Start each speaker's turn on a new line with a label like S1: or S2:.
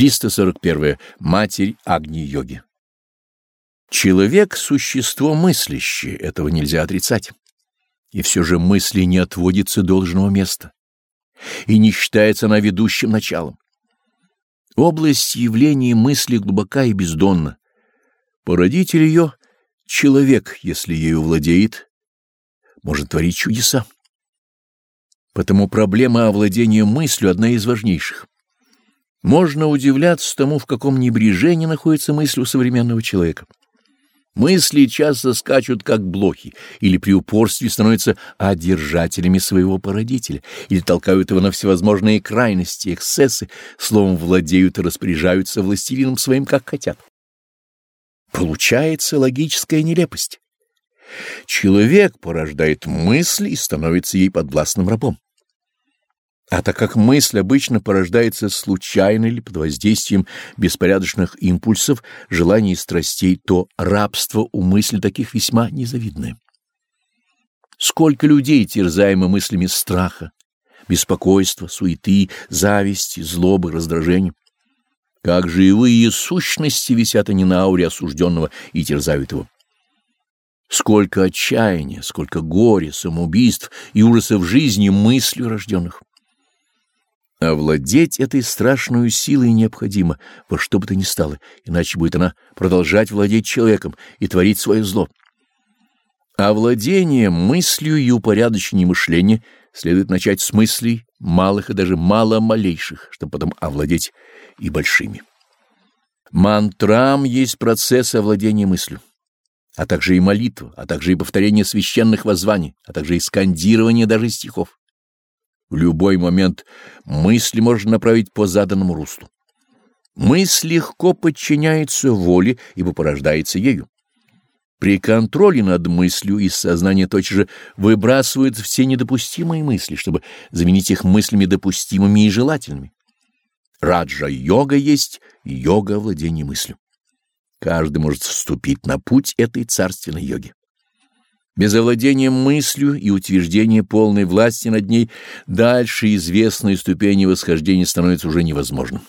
S1: 341. Матерь Агни-йоги. Человек — существо мыслящее, этого нельзя отрицать. И все же мысли не отводится должного места, и не считается она ведущим началом. Область явления мысли глубока и бездонна. Породитель ее — человек, если ею владеет, может творить чудеса. Потому проблема овладения мыслью — одна из важнейших. Можно удивляться тому, в каком небрежении находится мысль у современного человека. Мысли часто скачут, как блохи, или при упорстве становятся одержателями своего породителя, или толкают его на всевозможные крайности, эксцессы, словом, владеют и распоряжаются властелином своим, как хотят. Получается логическая нелепость. Человек порождает мысль и становится ей подвластным рабом. А так как мысль обычно порождается случайно или под воздействием беспорядочных импульсов, желаний и страстей, то рабство у мысли таких весьма незавидное. Сколько людей терзаемо мыслями страха, беспокойства, суеты, зависти, злобы, раздражения. Как живые сущности висят они на ауре осужденного и терзают его. Сколько отчаяния, сколько горя, самоубийств и ужасов жизни мыслью рожденных. Овладеть этой страшной силой необходимо, во что бы то ни стало, иначе будет она продолжать владеть человеком и творить свое зло. Овладение мыслью и упорядочение мышления следует начать с мыслей малых и даже мало-малейших, чтобы потом овладеть и большими. Мантрам есть процесс овладения мыслью, а также и молитва, а также и повторение священных воззваний, а также и скандирование даже стихов. В любой момент мысли можно направить по заданному руслу. Мысль легко подчиняется воле, ибо порождается ею. При контроле над мыслью из сознания тотчас же выбрасывают все недопустимые мысли, чтобы заменить их мыслями допустимыми и желательными. Раджа-йога есть йога владения мыслью. Каждый может вступить на путь этой царственной йоги. Без овладения мыслью и утверждения полной власти над ней дальше известные ступени восхождения становятся уже невозможным.